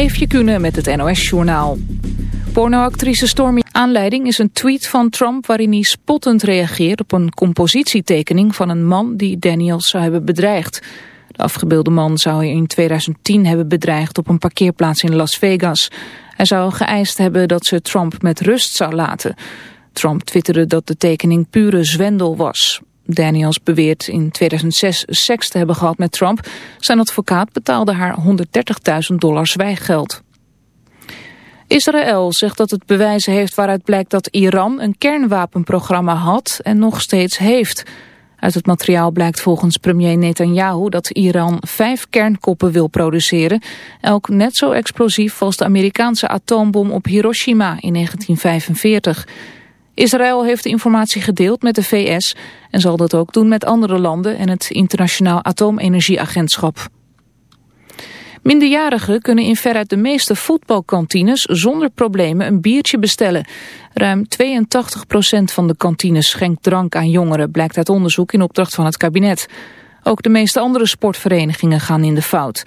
Eefje Kunnen met het NOS-journaal. Pornoactrice Stormy aanleiding is een tweet van Trump waarin hij spottend reageert op een compositietekening van een man die Daniels zou hebben bedreigd. De afgebeelde man zou hij in 2010 hebben bedreigd op een parkeerplaats in Las Vegas. Hij zou geëist hebben dat ze Trump met rust zou laten. Trump twitterde dat de tekening pure zwendel was. Daniels beweert in 2006 seks te hebben gehad met Trump. Zijn advocaat betaalde haar 130.000 dollar zwijggeld. Israël zegt dat het bewijzen heeft waaruit blijkt dat Iran een kernwapenprogramma had en nog steeds heeft. Uit het materiaal blijkt volgens premier Netanyahu dat Iran vijf kernkoppen wil produceren, elk net zo explosief als de Amerikaanse atoombom op Hiroshima in 1945. Israël heeft de informatie gedeeld met de VS en zal dat ook doen met andere landen en het Internationaal Atoomenergieagentschap. Minderjarigen kunnen in veruit de meeste voetbalkantines zonder problemen een biertje bestellen. Ruim 82% van de kantines schenkt drank aan jongeren, blijkt uit onderzoek in opdracht van het kabinet. Ook de meeste andere sportverenigingen gaan in de fout.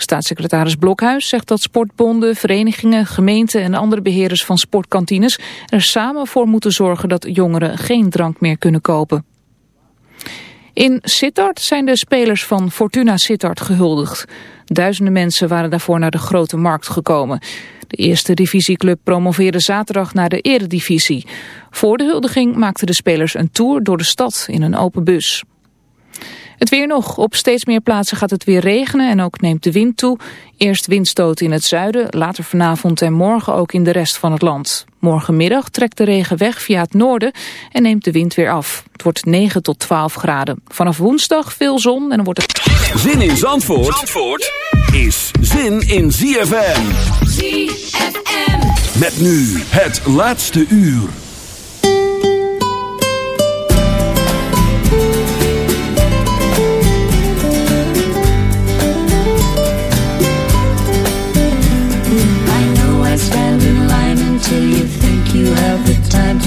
Staatssecretaris Blokhuis zegt dat sportbonden, verenigingen, gemeenten en andere beheerders van sportkantines er samen voor moeten zorgen dat jongeren geen drank meer kunnen kopen. In Sittard zijn de spelers van Fortuna Sittard gehuldigd. Duizenden mensen waren daarvoor naar de grote markt gekomen. De eerste divisieclub promoveerde zaterdag naar de eredivisie. Voor de huldiging maakten de spelers een tour door de stad in een open bus. Het weer nog. Op steeds meer plaatsen gaat het weer regenen en ook neemt de wind toe. Eerst windstoot in het zuiden, later vanavond en morgen ook in de rest van het land. Morgenmiddag trekt de regen weg via het noorden en neemt de wind weer af. Het wordt 9 tot 12 graden. Vanaf woensdag veel zon en dan wordt het... Zin in Zandvoort, Zandvoort is zin in ZFM. ZFM. Met nu het laatste uur.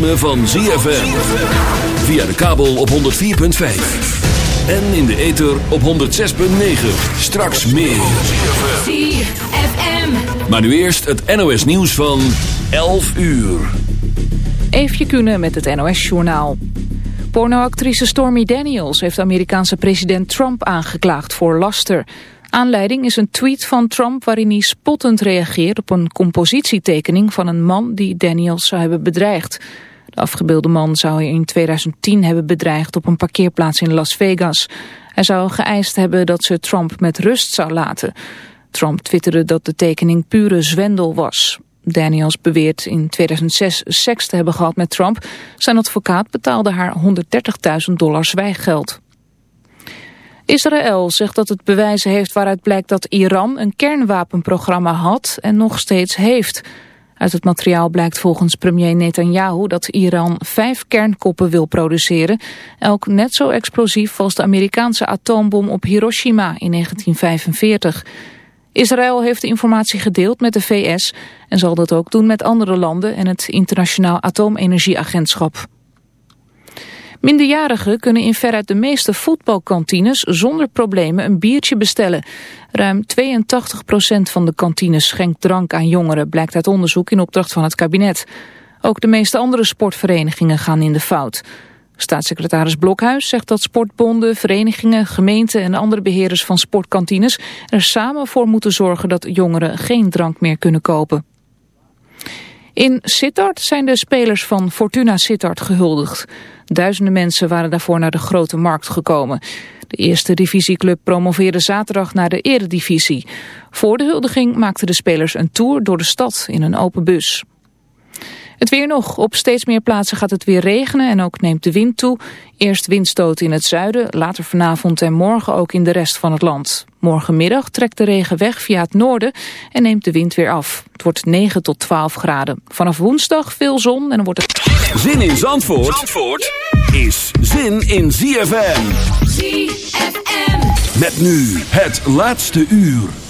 Ritme van ZFM. Via de kabel op 104.5. En in de ether op 106.9. Straks meer. ZFM. Maar nu eerst het NOS nieuws van 11 uur. Eefje Kunnen met het NOS-journaal. Pornoactrice Stormy Daniels heeft Amerikaanse president Trump aangeklaagd voor laster. Aanleiding is een tweet van Trump waarin hij spottend reageert op een compositietekening van een man die Daniels zou hebben bedreigd. De afgebeelde man zou hij in 2010 hebben bedreigd op een parkeerplaats in Las Vegas. Hij zou geëist hebben dat ze Trump met rust zou laten. Trump twitterde dat de tekening pure zwendel was. Daniels beweert in 2006 seks te hebben gehad met Trump. Zijn advocaat betaalde haar 130.000 dollar zwijggeld. Israël zegt dat het bewijzen heeft waaruit blijkt dat Iran een kernwapenprogramma had en nog steeds heeft. Uit het materiaal blijkt volgens premier Netanyahu dat Iran vijf kernkoppen wil produceren, elk net zo explosief als de Amerikaanse atoombom op Hiroshima in 1945. Israël heeft de informatie gedeeld met de VS en zal dat ook doen met andere landen en het Internationaal Atoomenergieagentschap. Minderjarigen kunnen in veruit de meeste voetbalkantines zonder problemen een biertje bestellen. Ruim 82% van de kantines schenkt drank aan jongeren, blijkt uit onderzoek in opdracht van het kabinet. Ook de meeste andere sportverenigingen gaan in de fout. Staatssecretaris Blokhuis zegt dat sportbonden, verenigingen, gemeenten en andere beheerders van sportkantines er samen voor moeten zorgen dat jongeren geen drank meer kunnen kopen. In Sittard zijn de spelers van Fortuna Sittard gehuldigd. Duizenden mensen waren daarvoor naar de grote markt gekomen. De eerste divisieclub promoveerde zaterdag naar de eredivisie. Voor de huldiging maakten de spelers een tour door de stad in een open bus. Het weer nog. Op steeds meer plaatsen gaat het weer regenen en ook neemt de wind toe. Eerst windstoten in het zuiden, later vanavond en morgen ook in de rest van het land. Morgenmiddag trekt de regen weg via het noorden en neemt de wind weer af. Het wordt 9 tot 12 graden. Vanaf woensdag veel zon en dan wordt het... Zin in Zandvoort, Zandvoort is zin in ZFM. ZFM. Met nu het laatste uur.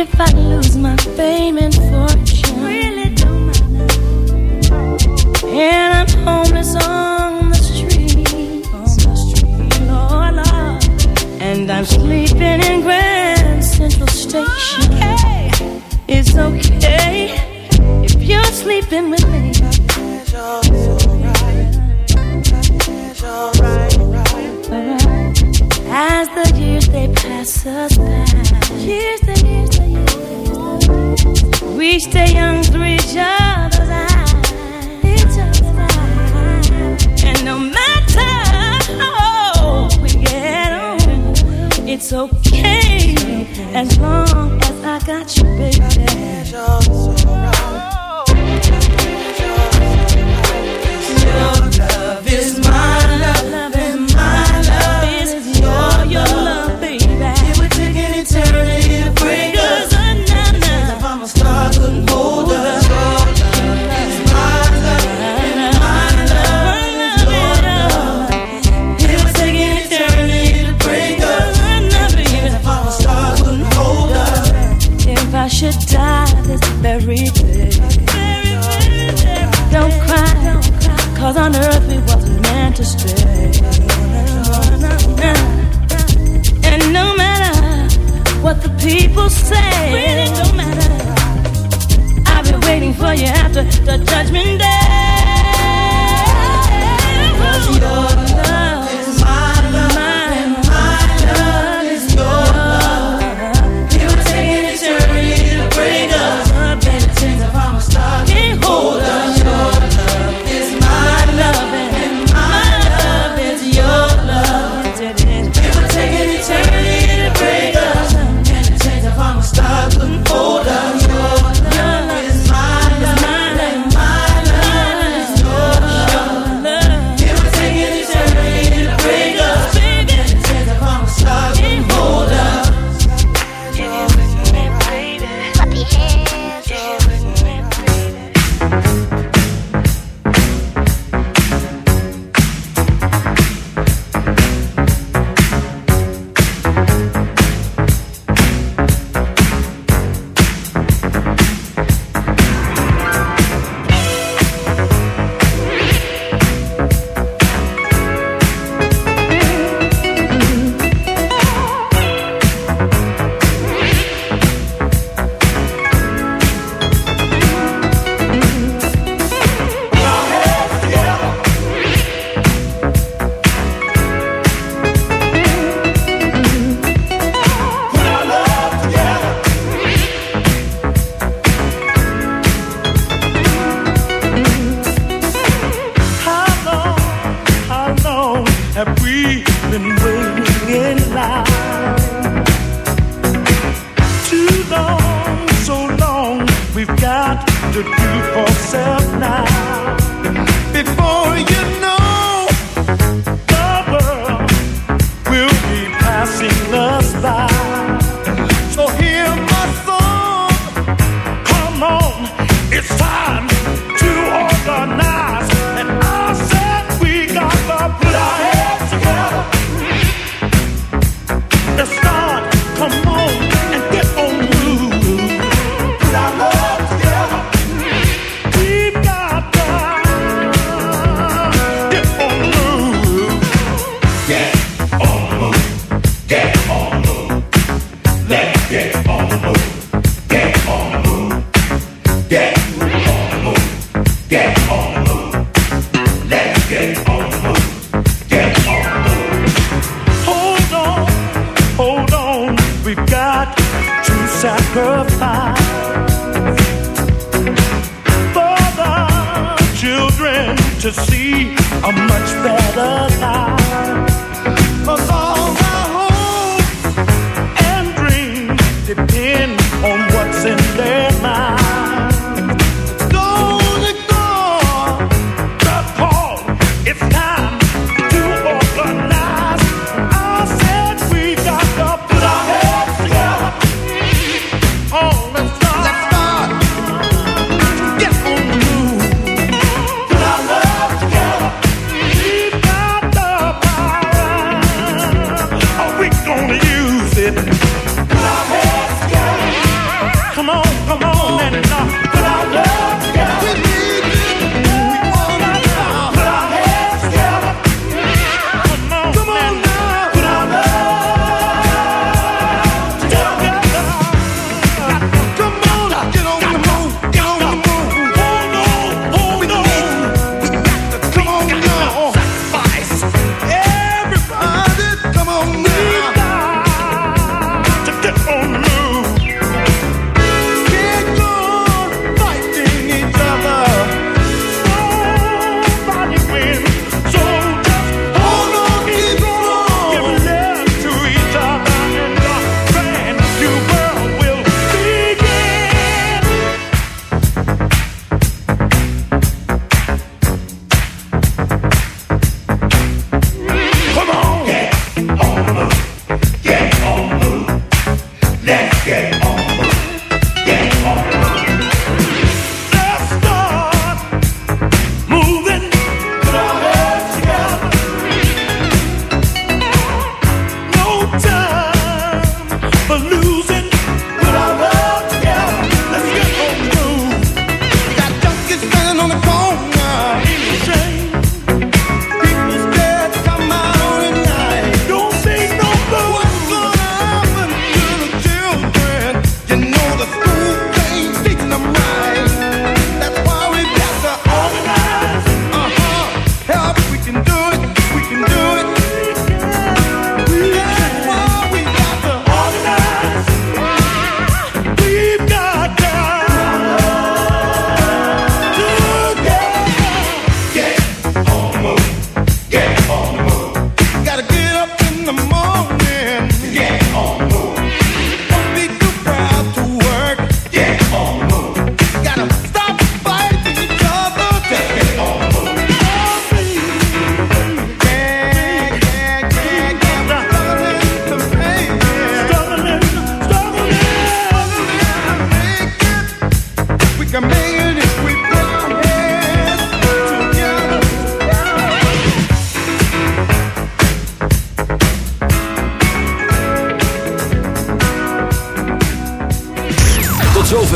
if I lose my fame and fortune. Really don't mind. And I'm homeless on the street. On the street, Lord, Lord. And I'm sleeping in Grand Central Station. Okay. It's okay if you're sleeping with me. so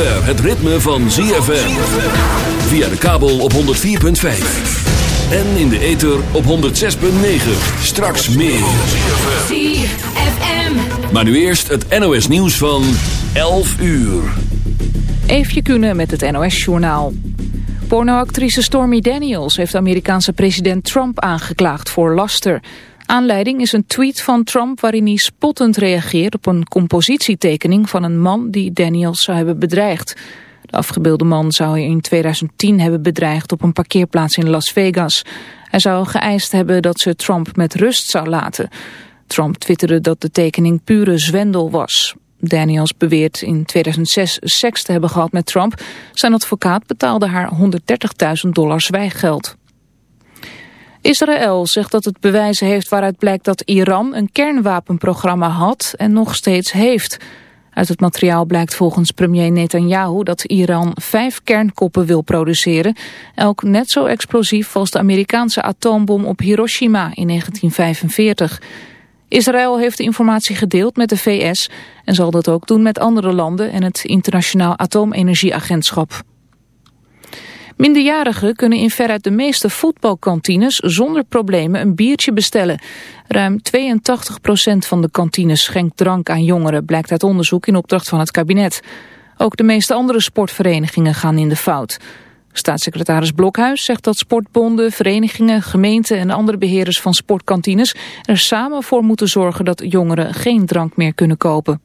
het ritme van ZFM. Via de kabel op 104.5. En in de ether op 106.9. Straks meer. ZFM. Maar nu eerst het NOS nieuws van 11 uur. Eefje Kunnen met het NOS-journaal. Pornoactrice Stormy Daniels heeft Amerikaanse president Trump aangeklaagd voor laster. Aanleiding is een tweet van Trump waarin hij spottend reageert op een compositietekening van een man die Daniels zou hebben bedreigd. De afgebeelde man zou hij in 2010 hebben bedreigd op een parkeerplaats in Las Vegas. Hij zou geëist hebben dat ze Trump met rust zou laten. Trump twitterde dat de tekening pure zwendel was. Daniels beweert in 2006 seks te hebben gehad met Trump. Zijn advocaat betaalde haar 130.000 dollar zwijggeld. Israël zegt dat het bewijzen heeft waaruit blijkt dat Iran een kernwapenprogramma had en nog steeds heeft. Uit het materiaal blijkt volgens premier Netanyahu dat Iran vijf kernkoppen wil produceren, elk net zo explosief als de Amerikaanse atoombom op Hiroshima in 1945. Israël heeft de informatie gedeeld met de VS en zal dat ook doen met andere landen en het Internationaal Atoomenergieagentschap. Minderjarigen kunnen in veruit de meeste voetbalkantines zonder problemen een biertje bestellen. Ruim 82% van de kantines schenkt drank aan jongeren, blijkt uit onderzoek in opdracht van het kabinet. Ook de meeste andere sportverenigingen gaan in de fout. Staatssecretaris Blokhuis zegt dat sportbonden, verenigingen, gemeenten en andere beheerders van sportkantines er samen voor moeten zorgen dat jongeren geen drank meer kunnen kopen.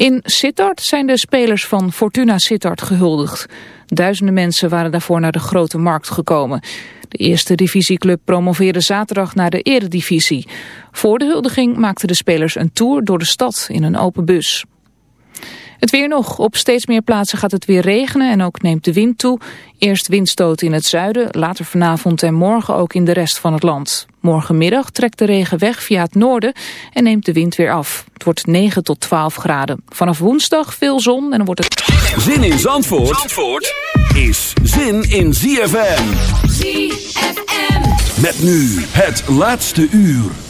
In Sittard zijn de spelers van Fortuna Sittard gehuldigd. Duizenden mensen waren daarvoor naar de grote markt gekomen. De eerste divisieclub promoveerde zaterdag naar de eredivisie. Voor de huldiging maakten de spelers een tour door de stad in een open bus. Het weer nog. Op steeds meer plaatsen gaat het weer regenen en ook neemt de wind toe. Eerst windstoten in het zuiden, later vanavond en morgen ook in de rest van het land. Morgenmiddag trekt de regen weg via het noorden en neemt de wind weer af. Het wordt 9 tot 12 graden. Vanaf woensdag veel zon en dan wordt het... Zin in Zandvoort, Zandvoort is zin in ZFM. ZFM. Met nu het laatste uur.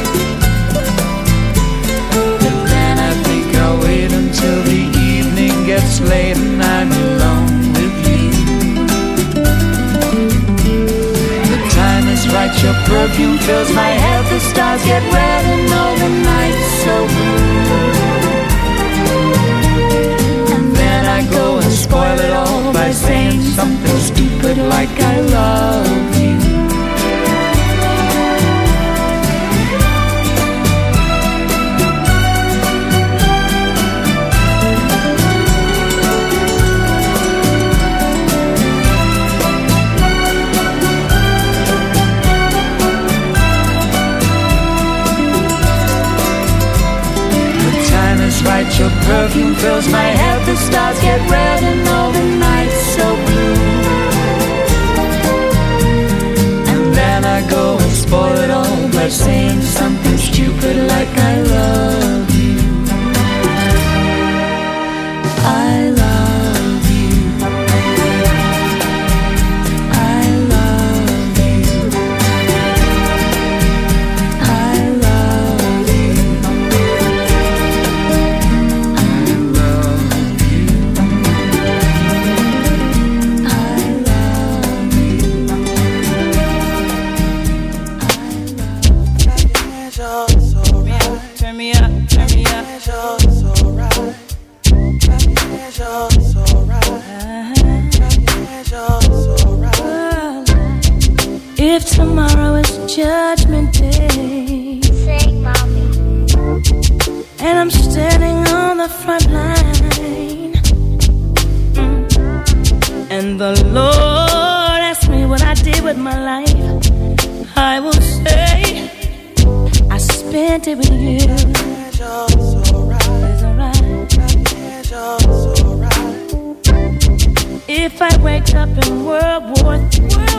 Fills my head, the stars get red the Lord asks me what I did with my life, I will say I spent it with you. It's alright. If I wake up in World War III,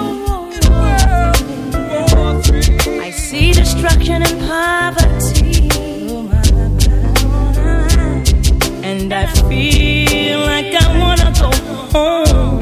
I see destruction and poverty, and I feel like I wanna go home.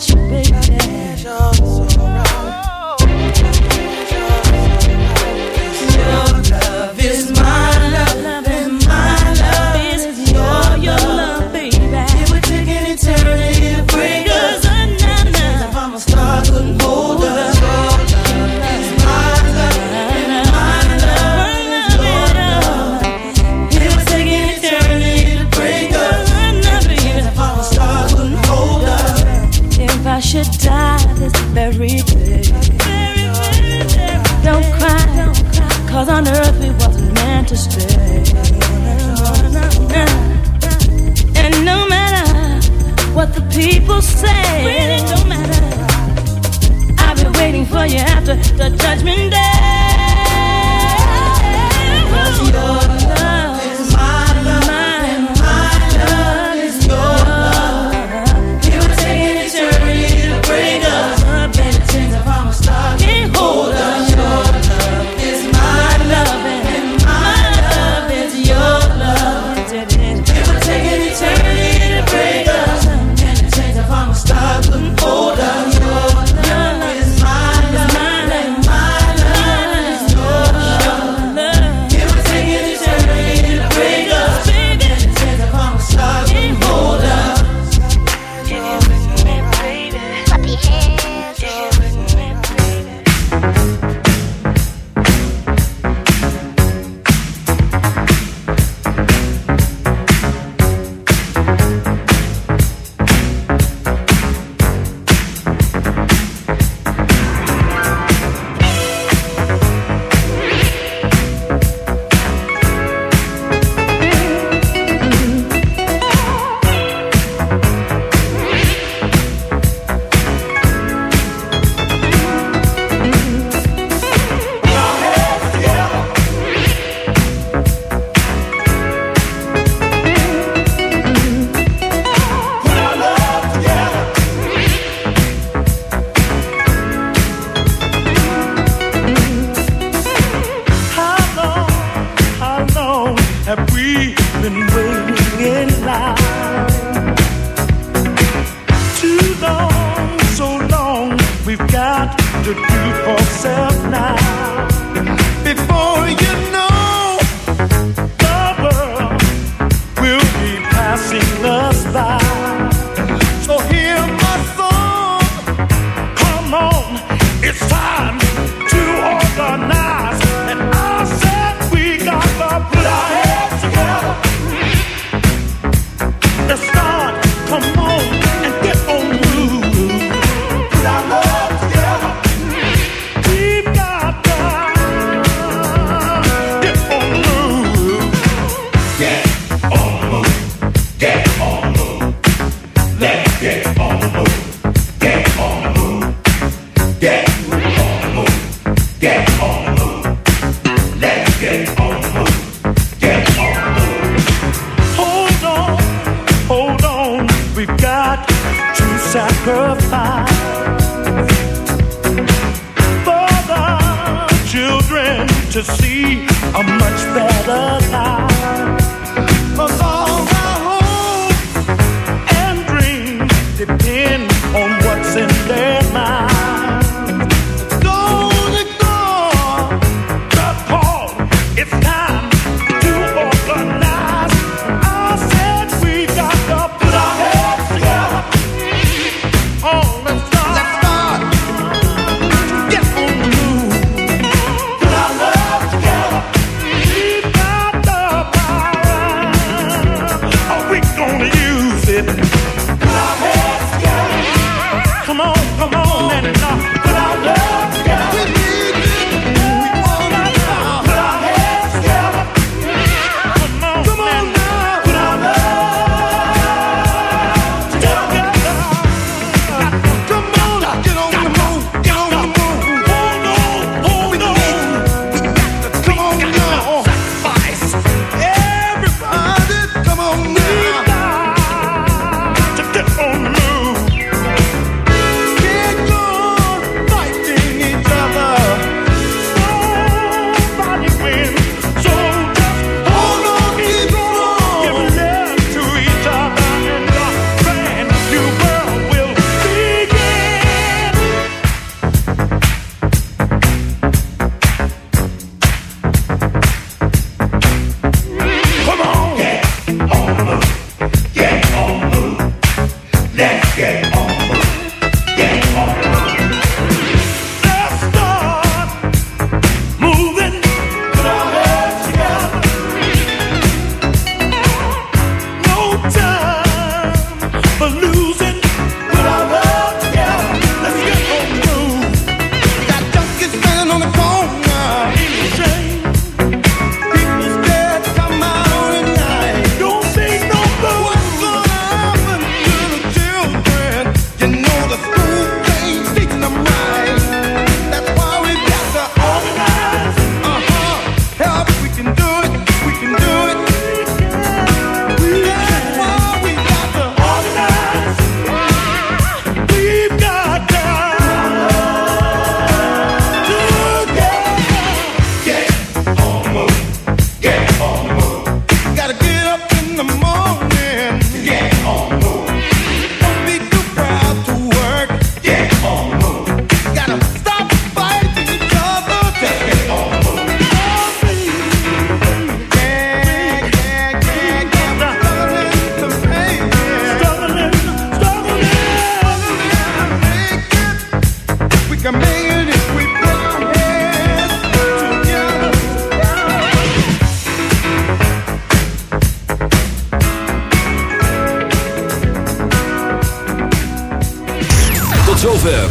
what you. a much better life.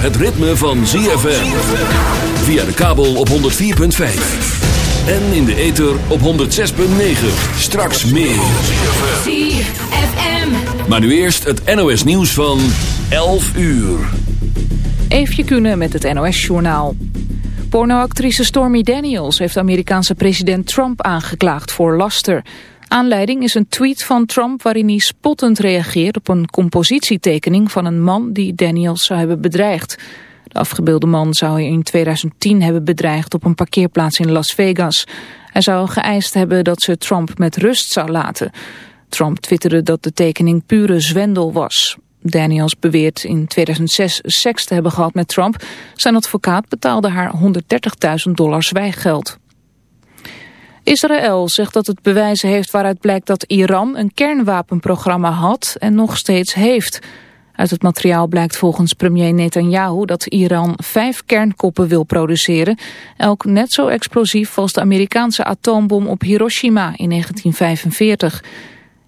het ritme van ZFM. Via de kabel op 104.5. En in de ether op 106.9. Straks meer. ZFM. Maar nu eerst het NOS nieuws van 11 uur. Even Kunnen met het NOS Journaal. Pornoactrice Stormy Daniels heeft Amerikaanse president Trump aangeklaagd voor laster... Aanleiding is een tweet van Trump waarin hij spottend reageert op een compositietekening van een man die Daniels zou hebben bedreigd. De afgebeelde man zou hij in 2010 hebben bedreigd op een parkeerplaats in Las Vegas. Hij zou geëist hebben dat ze Trump met rust zou laten. Trump twitterde dat de tekening pure zwendel was. Daniels beweert in 2006 seks te hebben gehad met Trump. Zijn advocaat betaalde haar 130.000 dollar zwijggeld. Israël zegt dat het bewijzen heeft waaruit blijkt dat Iran een kernwapenprogramma had en nog steeds heeft. Uit het materiaal blijkt volgens premier Netanyahu dat Iran vijf kernkoppen wil produceren. Elk net zo explosief als de Amerikaanse atoombom op Hiroshima in 1945.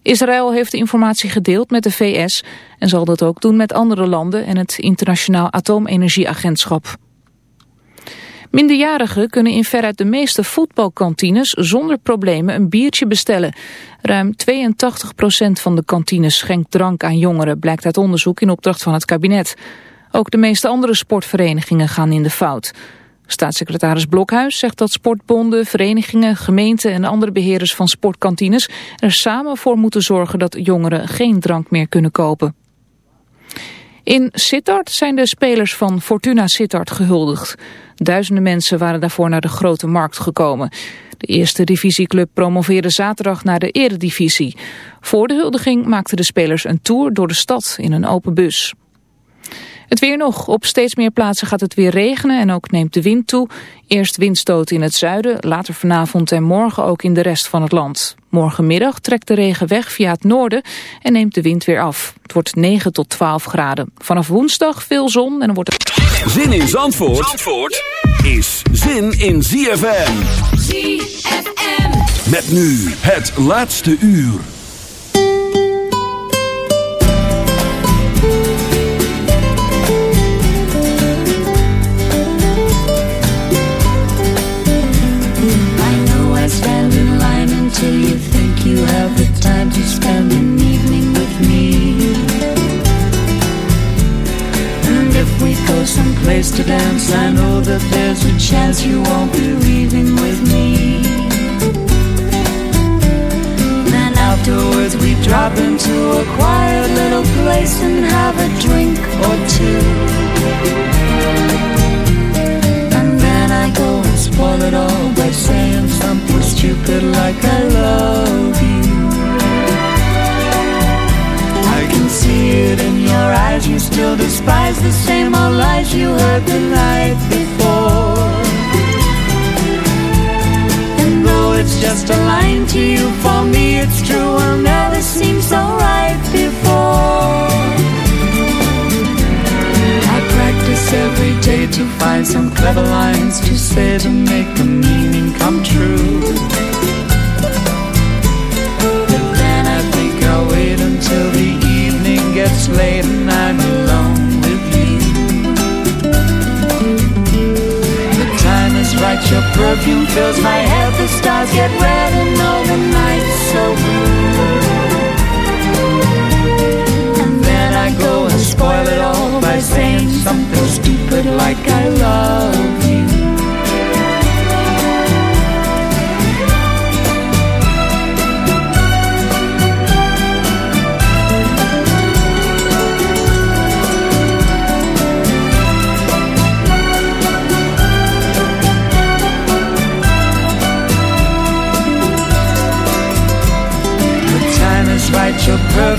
Israël heeft de informatie gedeeld met de VS en zal dat ook doen met andere landen en het Internationaal Atoomenergieagentschap. Minderjarigen kunnen in veruit de meeste voetbalkantines zonder problemen een biertje bestellen. Ruim 82% van de kantines schenkt drank aan jongeren, blijkt uit onderzoek in opdracht van het kabinet. Ook de meeste andere sportverenigingen gaan in de fout. Staatssecretaris Blokhuis zegt dat sportbonden, verenigingen, gemeenten en andere beheerders van sportkantines er samen voor moeten zorgen dat jongeren geen drank meer kunnen kopen. In Sittard zijn de spelers van Fortuna Sittard gehuldigd. Duizenden mensen waren daarvoor naar de grote markt gekomen. De eerste divisieclub promoveerde zaterdag naar de eredivisie. Voor de huldiging maakten de spelers een tour door de stad in een open bus. Het weer nog. Op steeds meer plaatsen gaat het weer regenen en ook neemt de wind toe. Eerst windstoten in het zuiden, later vanavond en morgen ook in de rest van het land. Morgenmiddag trekt de regen weg via het noorden en neemt de wind weer af. Het wordt 9 tot 12 graden. Vanaf woensdag veel zon en dan wordt het... Zin in Zandvoort, Zandvoort is zin in ZFM. ZFM. Met nu het laatste uur.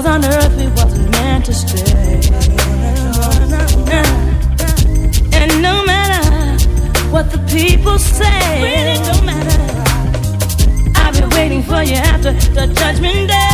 Cause on earth we wasn't meant to stay. And no matter what the people say, really no matter. I've been waiting for you after the judgment day.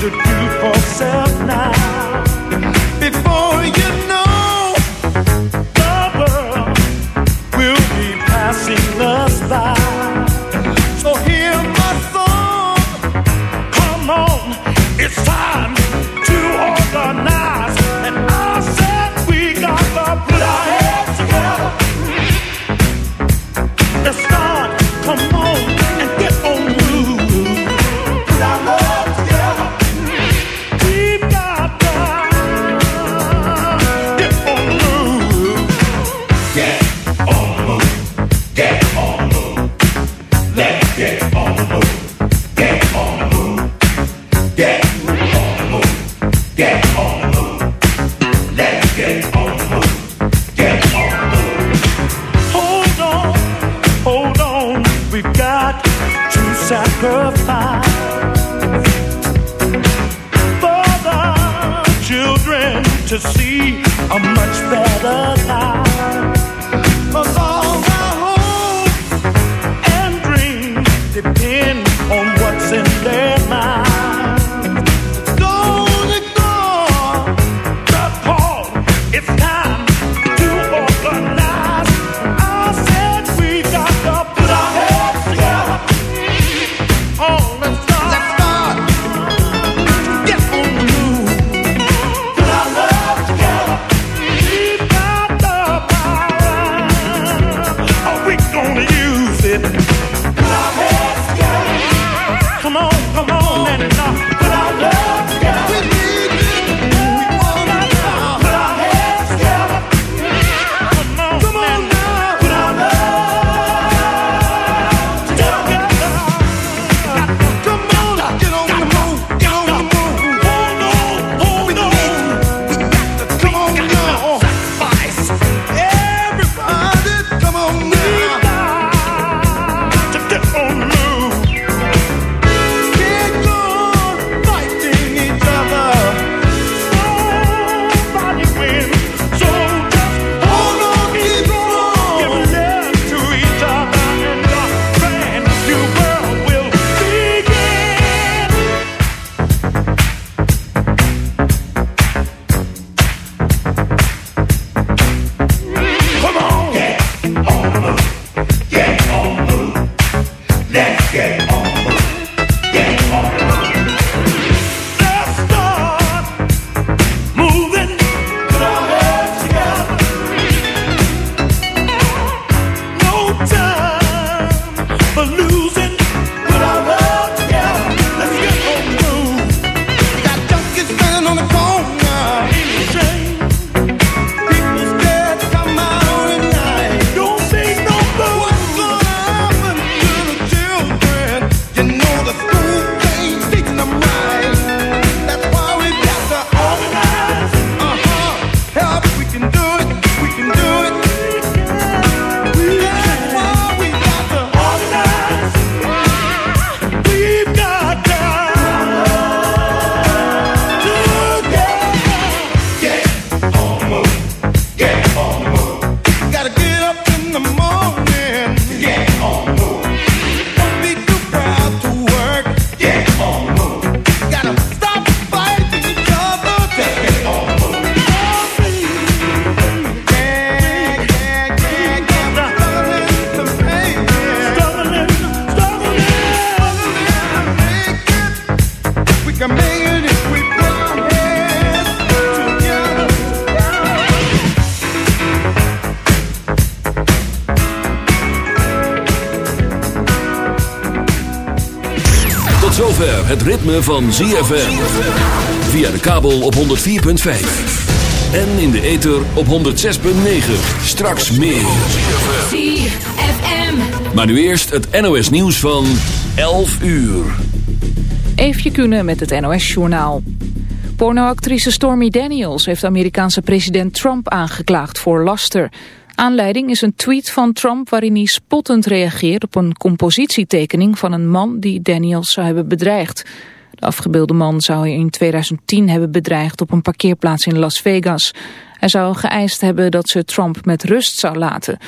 to do for self now. Before you know. Ritme van ZFM. Via de kabel op 104.5. En in de ether op 106.9. Straks meer. ZFM. Maar nu eerst het NOS nieuws van 11 uur. Eefje Kunnen met het NOS-journaal. Pornoactrice Stormy Daniels heeft Amerikaanse president Trump aangeklaagd voor laster. Aanleiding is een tweet van Trump waarin hij spottend reageert op een compositietekening van een man die Daniels zou hebben bedreigd. De afgebeelde man zou hij in 2010 hebben bedreigd op een parkeerplaats in Las Vegas. Hij zou geëist hebben dat ze Trump met rust zou laten.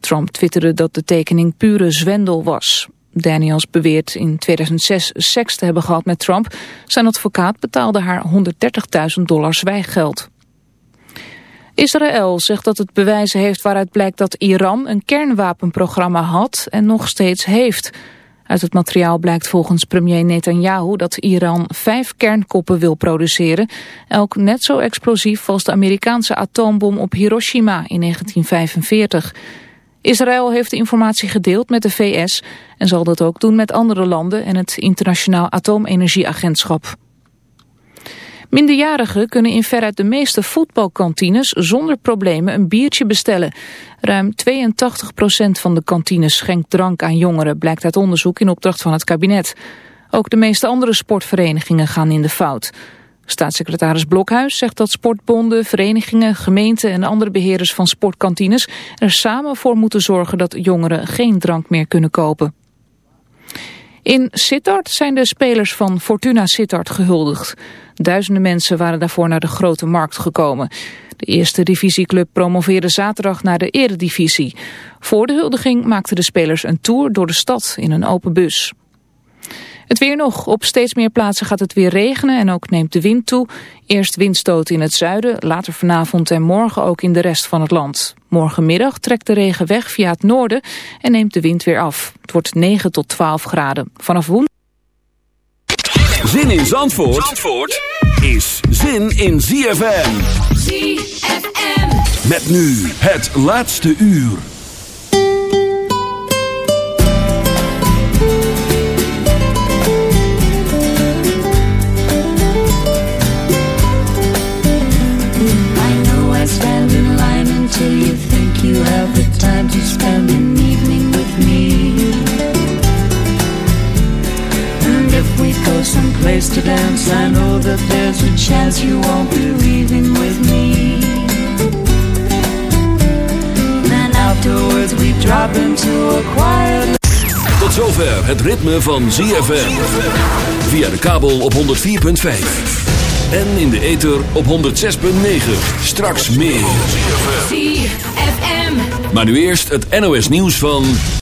Trump twitterde dat de tekening pure zwendel was. Daniels beweert in 2006 seks te hebben gehad met Trump. Zijn advocaat betaalde haar 130.000 dollar zwijggeld. Israël zegt dat het bewijzen heeft waaruit blijkt dat Iran een kernwapenprogramma had en nog steeds heeft. Uit het materiaal blijkt volgens premier Netanyahu dat Iran vijf kernkoppen wil produceren. Elk net zo explosief als de Amerikaanse atoombom op Hiroshima in 1945. Israël heeft de informatie gedeeld met de VS en zal dat ook doen met andere landen en het Internationaal Atoomenergieagentschap. Minderjarigen kunnen in veruit de meeste voetbalkantines zonder problemen een biertje bestellen. Ruim 82% van de kantines schenkt drank aan jongeren, blijkt uit onderzoek in opdracht van het kabinet. Ook de meeste andere sportverenigingen gaan in de fout. Staatssecretaris Blokhuis zegt dat sportbonden, verenigingen, gemeenten en andere beheerders van sportkantines er samen voor moeten zorgen dat jongeren geen drank meer kunnen kopen. In Sittard zijn de spelers van Fortuna Sittard gehuldigd. Duizenden mensen waren daarvoor naar de grote markt gekomen. De eerste divisieclub promoveerde zaterdag naar de eredivisie. Voor de huldiging maakten de spelers een tour door de stad in een open bus. Het weer nog. Op steeds meer plaatsen gaat het weer regenen en ook neemt de wind toe. Eerst windstoot in het zuiden, later vanavond en morgen ook in de rest van het land. Morgenmiddag trekt de regen weg via het noorden en neemt de wind weer af. Het wordt 9 tot 12 graden. Vanaf woensdag... Zin in Zandvoort, Zandvoort is zin in ZFM. ZFM. Met nu het laatste uur. I know I stand in line until you think you have the time to spend an go someplace to dance, I know that there's a chance you won't be leaving with me. Then afterwards we drop into a quiet. Tot zover het ritme van ZFM. Via de kabel op 104.5. En in de ether op 106.9. Straks meer. ZFM. Maar nu eerst het NOS nieuws van...